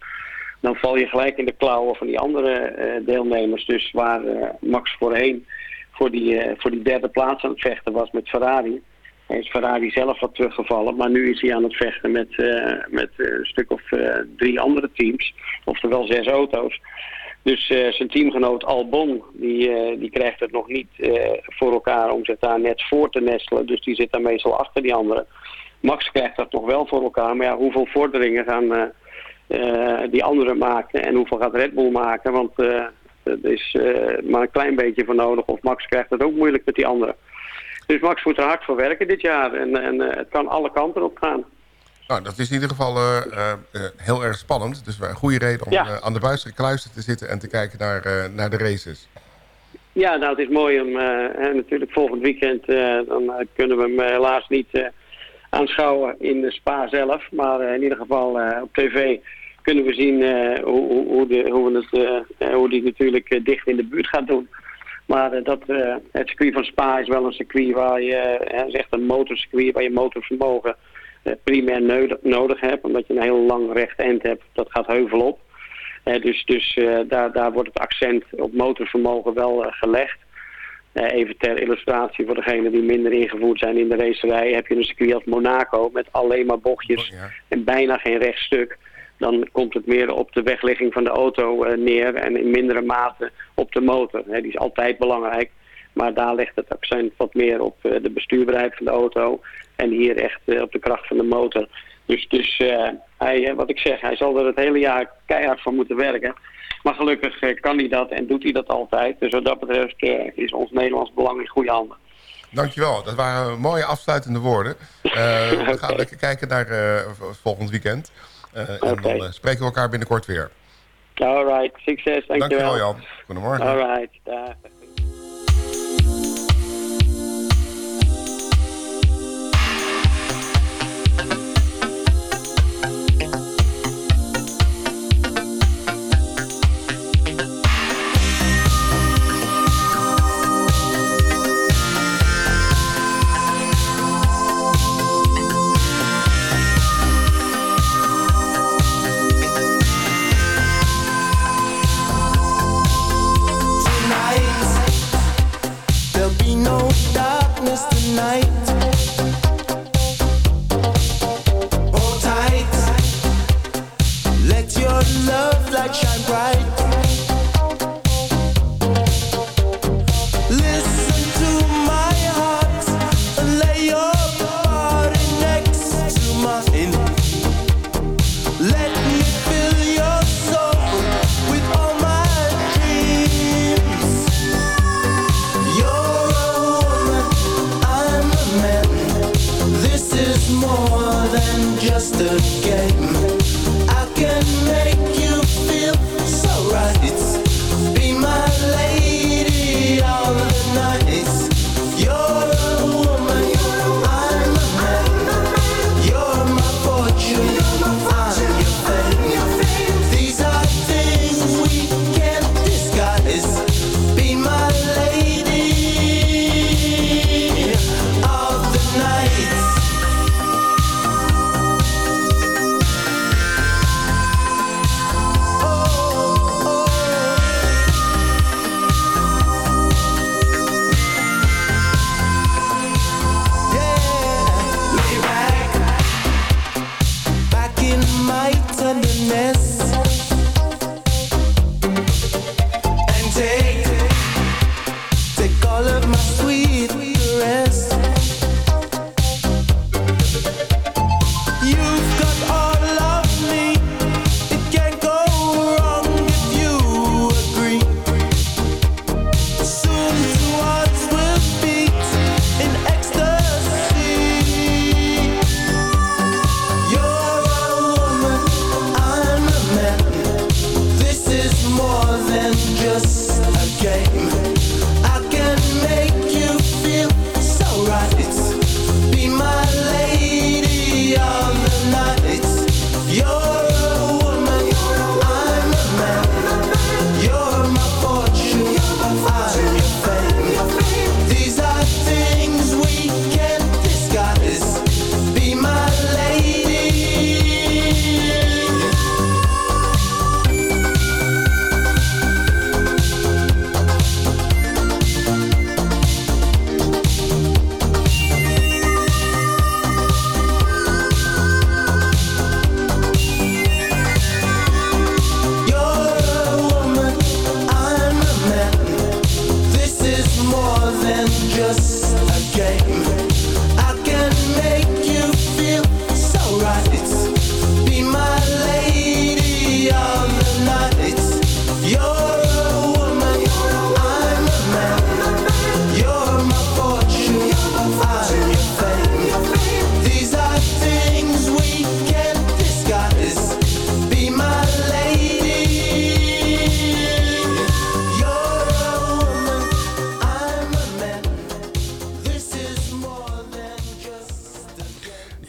dan val je gelijk in de klauwen van die andere eh, deelnemers. Dus waar eh, Max voorheen voor die, eh, voor die derde plaats aan het vechten was met Ferrari. Hij is Ferrari zelf wat teruggevallen, maar nu is hij aan het vechten met, eh, met eh, een stuk of eh, drie andere teams. Oftewel zes auto's. Dus eh, zijn teamgenoot Albon, die, eh, die krijgt het nog niet eh, voor elkaar om zich daar net voor te nestelen. Dus die zit daar meestal achter die anderen. Max krijgt dat nog wel voor elkaar, maar ja, hoeveel vorderingen gaan die anderen maken en hoeveel gaat Red Bull maken? Want er is maar een klein beetje voor nodig of Max krijgt het ook moeilijk met die anderen. Dus Max moet er hard voor werken dit jaar en, en het kan alle kanten op gaan. Nou, dat is in ieder geval eh, eh, eh, heel erg spannend. Dus een goede reden om Ja. aan de buis gekluisterd te zitten en te kijken naar, naar de races. Ja, nou het is mooi om hè, natuurlijk volgend weekend, dan kunnen we hem helaas niet aanschouwen in de spa zelf. Maar in ieder geval op tv kunnen we zien hoe, hoe, hoe, de, hoe, we het, hoe die natuurlijk dicht in de buurt gaat doen. Maar dat, het circuit van Spa is wel een circuit waar je, het is echt een motorcircuit waar je motorvermogen primair nodig, nodig hebt. Omdat je een heel lang recht eind hebt, dat gaat heuvel op. Eh, dus dus eh, daar, daar wordt het accent op motorvermogen wel eh, gelegd. Eh, even ter illustratie voor degenen die minder ingevoerd zijn in de racerij... heb je een circuit als Monaco met alleen maar bochtjes en bijna geen rechtstuk. Dan komt het meer op de wegligging van de auto eh, neer en in mindere mate op de motor. Die is altijd belangrijk, maar daar ligt het accent wat meer op eh, de bestuurbaarheid van de auto... en hier echt eh, op de kracht van de motor. Dus, dus eh, hij, eh, wat ik zeg, hij zal er het hele jaar keihard voor moeten werken... Maar gelukkig kan hij dat en doet hij dat altijd. Dus wat dat betreft is ons Nederlands belang in goede handen. Dankjewel, dat waren mooie afsluitende woorden. Eh, we gaan lekker kijken naar volgend weekend. Eh, en dan spreken we elkaar binnenkort weer. Alright, succes, dankjewel. Dankjewel Jan. Goedemorgen. Alright, dag.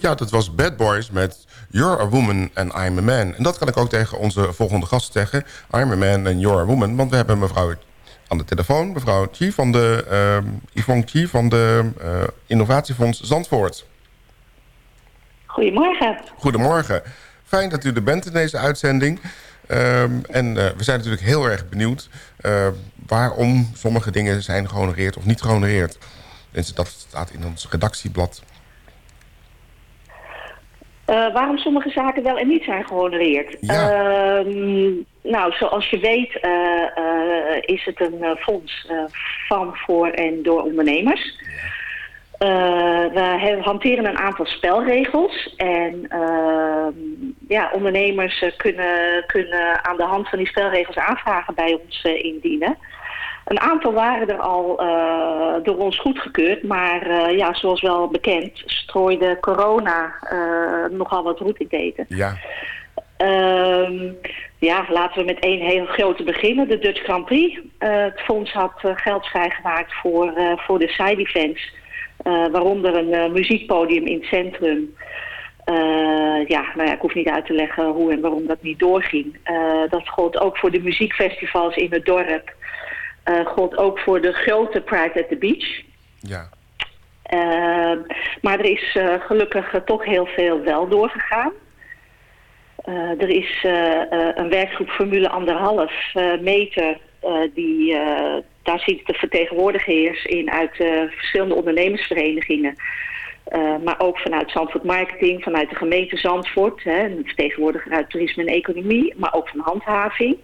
Ja, dat was Bad Boys met You're a Woman and I'm a Man. En dat kan ik ook tegen onze volgende gast zeggen. I'm a Man and You're a Woman. Want we hebben mevrouw aan de telefoon. Mevrouw Chi van de, uh, Yvonne Chi van de uh, Innovatiefonds Zandvoort. Goedemorgen. Goedemorgen. Fijn dat u er bent in deze uitzending. Um, en uh, we zijn natuurlijk heel erg benieuwd uh, waarom sommige dingen zijn gehonoreerd of niet gehonoreerd. Dat staat in ons redactieblad. Uh, waarom sommige zaken wel en niet zijn gehonoreerd? Ja. nou, zoals je weet is het een fonds van, voor en door ondernemers. Ja. We hanteren een aantal spelregels en uh, ja, ondernemers kunnen, kunnen aan de hand van die spelregels aanvragen bij ons indienen. Een aantal waren er al door ons goedgekeurd, maar ja, zoals wel bekend strooide corona nogal wat roet in eten. Ja. Ehm, ja, laten we met één heel grote beginnen, de Dutch Grand Prix. het fonds had geld vrijgemaakt voor, voor de side events. Waaronder een muziekpodium in het centrum. Uh, ja, nou ja, ik hoef niet uit te leggen hoe en waarom dat niet doorging. dat gold ook voor de muziekfestivals in het dorp. Gold ook voor de grote Pride at the Beach. Ja. maar er is gelukkig toch heel veel wel doorgegaan. er is een werkgroep Formule anderhalf meter die daar zitten de vertegenwoordigers in uit uh, verschillende ondernemersverenigingen. Maar ook vanuit Zandvoort Marketing, vanuit de gemeente Zandvoort. Hè, een vertegenwoordiger uit toerisme en economie, maar ook van handhaving.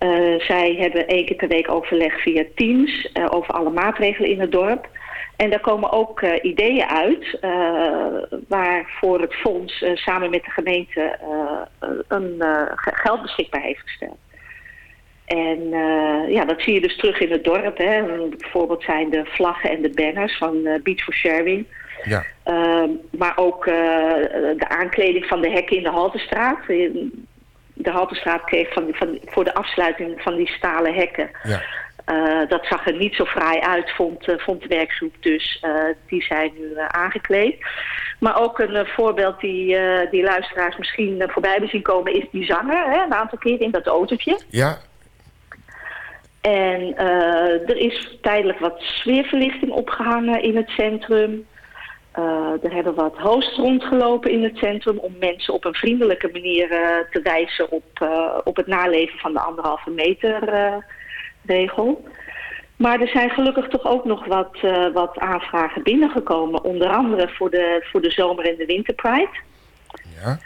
Uh, zij hebben één keer per week overleg via Teams over alle maatregelen in het dorp. En daar komen ook ideeën uit waarvoor het fonds samen met de gemeente een geld beschikbaar heeft gesteld. En ja, dat zie je dus terug in het dorp. Hè. Bijvoorbeeld zijn de vlaggen en de banners van Beach for Sharing. Ja. Uh, maar ook de aankleding van de hekken in de Haltestraat. De Haltestraat kreeg van, van, voor de afsluiting van die stalen hekken. Ja. dat zag er niet zo fraai uit, vond, vond de werkgroep. Dus die zijn nu aangekleed. Maar ook een voorbeeld die, die luisteraars misschien voorbij hebben zien komen... is die zanger, hè, een aantal keer in dat autootje. Ja, en er is tijdelijk wat sfeerverlichting opgehangen in het centrum. Uh, er hebben wat hosts rondgelopen in het centrum om mensen op een vriendelijke manier uh, te wijzen op, op het naleven van de anderhalve meter regel. Maar er zijn gelukkig toch ook nog wat, wat aanvragen binnengekomen. Onder andere voor de, voor de zomer- en de winterpride. Ja.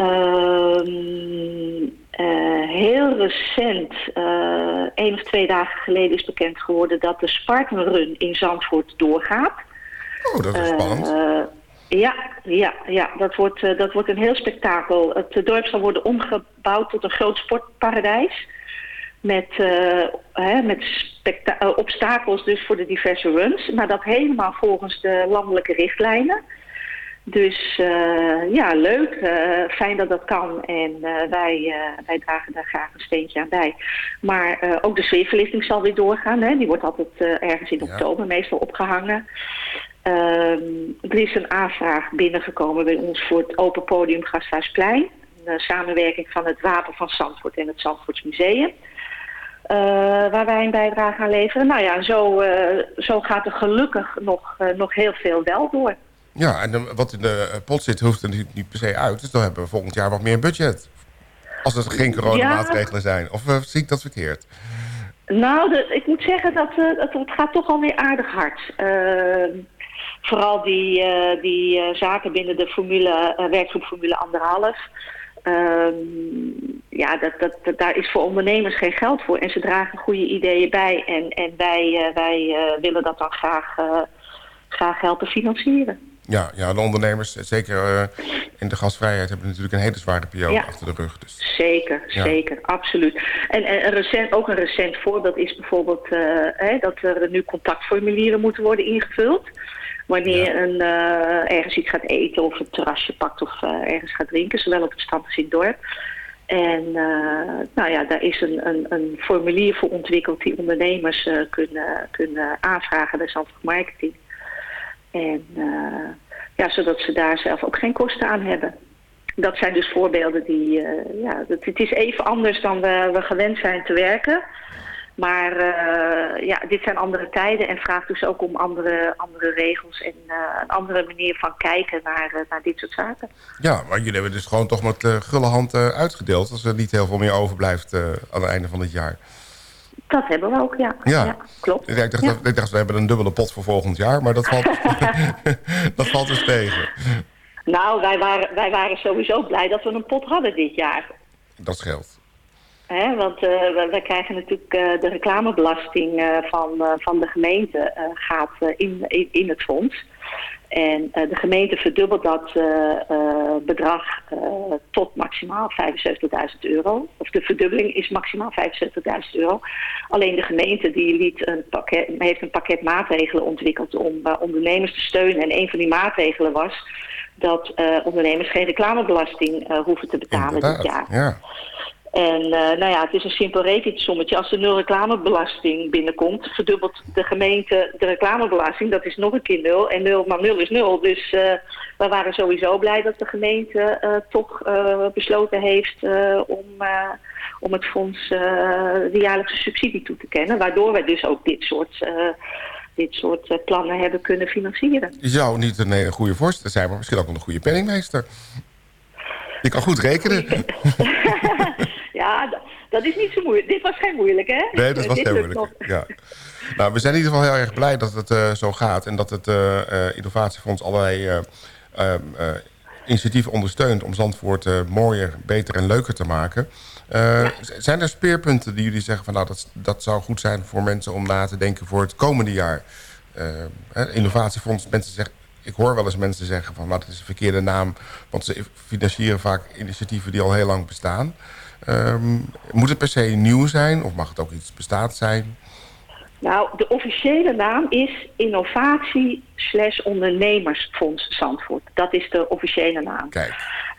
Uh, heel recent, één of twee dagen geleden is bekend geworden dat de Spartan Run in Zandvoort doorgaat. Oh, dat is spannend. ja, ja, ja dat, wordt, dat wordt een heel spektakel. Het dorp zal worden omgebouwd tot een groot sportparadijs. Met, hè, met obstakels dus voor de diverse runs. Maar dat helemaal volgens de landelijke richtlijnen. Dus ja, leuk. Fijn dat dat kan. En wij, wij dragen daar graag een steentje aan bij. Maar ook de sfeerverlichting zal weer doorgaan. Hè? Die wordt altijd ergens in oktober meestal opgehangen. Ehm, er is een aanvraag binnengekomen bij ons voor het Open Podium Gasthuisplein. Een samenwerking van het Wapen van Zandvoort en het Zandvoorts Museum. waar wij een bijdrage aan leveren. Nou ja, zo, zo gaat er gelukkig nog, nog heel veel wel door. Ja, en wat in de pot zit hoeft er niet, niet per se uit. Dus dan hebben we volgend jaar wat meer budget. Als er geen coronamaatregelen ja. zijn. Of zie ik dat verkeerd? Nou, de, ik moet zeggen dat het, het, gaat toch alweer aardig hard. Vooral die, die zaken binnen de formule, werkgroep Formule anderhalf. Ehm, ja, dat, dat, daar is voor ondernemers geen geld voor. En ze dragen goede ideeën bij. En, en wij, wij willen dat dan graag, graag helpen financieren. Ja, ja, de ondernemers, zeker uh, in de gasvrijheid, hebben natuurlijk een hele zware periode ja. achter de rug. Dus. Zeker, ja. zeker, absoluut. En, en een recent, ook een recent voorbeeld is bijvoorbeeld uh, hè, dat er nu contactformulieren moeten worden ingevuld. Wanneer ja. een, uh, ergens iets gaat eten of een terrasje pakt of ergens gaat drinken, zowel op het strand als in het dorp. En nou ja, daar is een, een, een, formulier voor ontwikkeld die ondernemers kunnen, kunnen aanvragen bij Zandvoort Marketing. En ja, zodat ze daar zelf ook geen kosten aan hebben. Dat zijn dus voorbeelden die, eh, ja, het, het is even anders dan we, we gewend zijn te werken. Maar eh, ja, dit zijn andere tijden en vraagt dus ook om andere, andere regels en eh, een andere manier van kijken naar, eh, naar dit soort zaken. Ja, maar jullie hebben dus gewoon toch met gulle hand uitgedeeld... als er niet heel veel meer overblijft aan het einde van het jaar. Dat hebben we ook, ja. Ja. klopt. Ik dacht, Ja. dat, ik dacht, we hebben een dubbele pot voor volgend jaar... maar dat valt, dat valt dus tegen. Nou, wij waren, wij waren sowieso blij dat we een pot hadden dit jaar. Dat scheelt. Hè, want eh, we, we krijgen natuurlijk eh, de reclamebelasting eh, van, van de gemeente gaat in, in, in het fonds. En de gemeente verdubbelt dat bedrag tot maximaal 75.000 euro. Of de verdubbeling is maximaal 75.000 euro. Alleen de gemeente die liet een pakket, heeft een pakket maatregelen ontwikkeld om ondernemers te steunen. En een van die maatregelen was dat ondernemers geen reclamebelasting hoeven te betalen dit jaar. ja. En eh, nou ja, het is een simpel rekensommetje. Als er nul reclamebelasting binnenkomt, verdubbelt de gemeente de reclamebelasting. Dat is nog een keer nul. En nul maar nul is nul. Dus eh, we waren sowieso blij dat de gemeente eh, toch besloten heeft om, om het fonds de jaarlijkse subsidie toe te kennen. Waardoor wij dus ook dit soort, dit soort plannen hebben kunnen financieren. Je zou niet een, goede voorzitter zijn... maar misschien ook een goede penningmeester. Je kan goed rekenen. ja, dat is niet zo moeilijk. Dit was geen moeilijk, hè? Nee, dat was lukt moeilijk. Ja. Nou, we zijn in ieder geval heel erg blij dat het eh, zo gaat... en dat het eh, eh, innovatiefonds allerlei eh, eh, eh, initiatieven ondersteunt... om Zandvoort mooier, beter en leuker te maken. Zijn er speerpunten die jullie zeggen van... nou, dat, dat zou goed zijn voor mensen om na te denken voor het komende jaar? Innovatiefonds, mensen zeggen... Ik hoor wel eens mensen zeggen van, nou, dat is een verkeerde naam... want ze financieren vaak initiatieven die al heel lang bestaan. Ehm, moet het per se nieuw zijn of mag het ook iets bestaand zijn? Nou, de officiële naam is Innovatie slash Ondernemersfonds Zandvoort. Dat is de officiële naam. Kijk,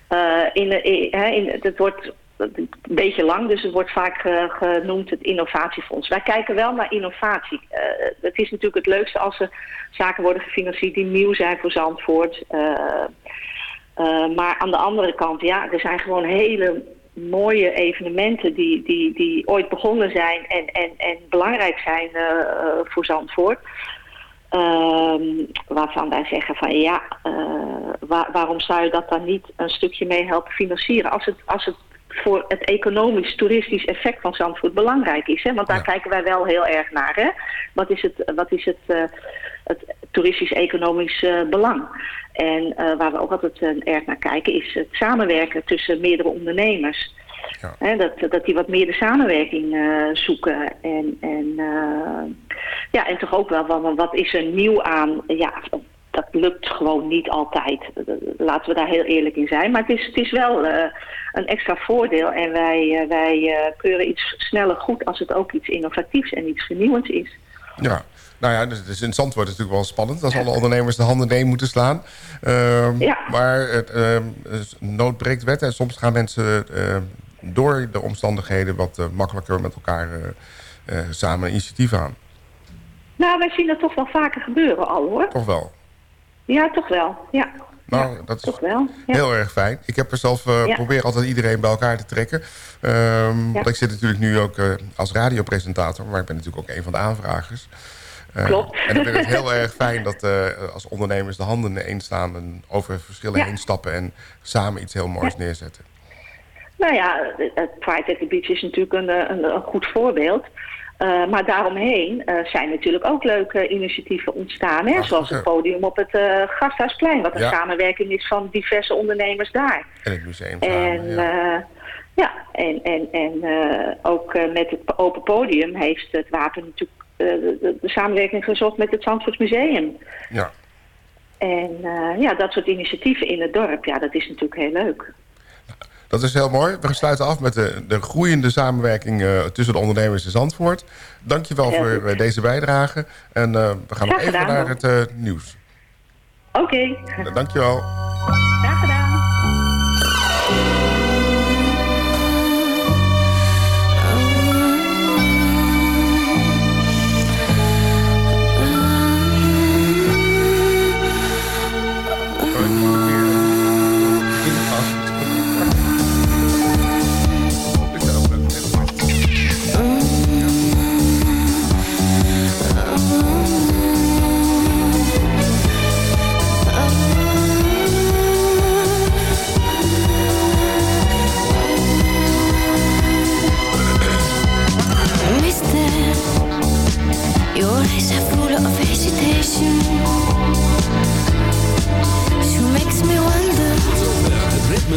Eh, in, de- in, het wordt een beetje lang, dus het wordt vaak eh, genoemd het innovatiefonds. Wij kijken wel naar innovatie. Eh, het is natuurlijk het leukste als er zaken worden gefinancierd die nieuw zijn voor Zandvoort. Eh, eh, maar aan de andere kant, ja, er zijn gewoon hele mooie evenementen die, die, die ooit begonnen zijn en, en, en belangrijk zijn eh, eh, voor Zandvoort. Ehm, waarvan wij zeggen van ja, eh, waar- waarom zou je dat dan niet een stukje mee helpen financieren? Als het, als het voor het economisch, toeristisch effect van Zandvoort belangrijk is. Hè? Want daar Ja. kijken wij wel heel erg naar. Hè? Wat is het, wat is het, het toeristisch-economisch belang? En eh, waar we ook altijd eh, erg naar kijken is het samenwerken tussen meerdere ondernemers. Ja. Hè, dat, dat die wat meer de samenwerking eh, zoeken. En, en, ja, en toch ook wel, van, wat is er nieuw aan? Ja, dat lukt gewoon niet altijd. Laten we daar heel eerlijk in zijn. Maar het is, het is wel een extra voordeel. En wij, wij keuren iets sneller goed als het ook iets innovatiefs en iets vernieuwends is. ja. Nou ja, dus is in Zandvoort natuurlijk wel spannend... als alle ondernemers de handen in moeten slaan. Ehm, Ja. Maar het, ehm, dus nood breekt wet. En soms gaan mensen eh, door de omstandigheden... wat eh, makkelijker met elkaar eh, eh, samen initiatief aan. Nou, wij zien dat toch wel vaker gebeuren al hoor. Toch wel? Ja, toch wel. Ja, Nou, dat is toch wel. Ja. Heel erg fijn. Ik heb er zelf uh, Ja. probeer altijd iedereen bij elkaar te trekken. Um, Ja. Want ik zit natuurlijk nu ook uh, als radiopresentator, maar ik ben natuurlijk ook een van de aanvragers. Uh, Klopt. En dan vind ik het heel erg fijn dat uh, als ondernemers de handen ineen staan en over verschillen Ja. heen stappen en samen iets heel moois Ja. neerzetten. Nou ja, het Pride at the Beach is natuurlijk een, eh, een, een goed voorbeeld. Uh, maar daaromheen uh, zijn natuurlijk ook leuke initiatieven ontstaan. Hè? Ach, Zoals het podium op het uh, Gasthuisplein. Wat een Ja. samenwerking is van diverse ondernemers daar. En het museum En. Ja. ja, en, en, en ook met het open podium heeft het wapen natuurlijk uh, de, de, samenwerking gezocht met het Zandvoorts Museum. ja. En uh, ja, dat soort initiatieven in het dorp, ja, dat is natuurlijk heel leuk. Dat is heel mooi. We sluiten af met de, de groeiende samenwerking uh, tussen de ondernemers in Zandvoort. Dankjewel Heel voor goed. deze bijdrage. En uh, we gaan nog even naar het nieuws. Oké, Dankjewel.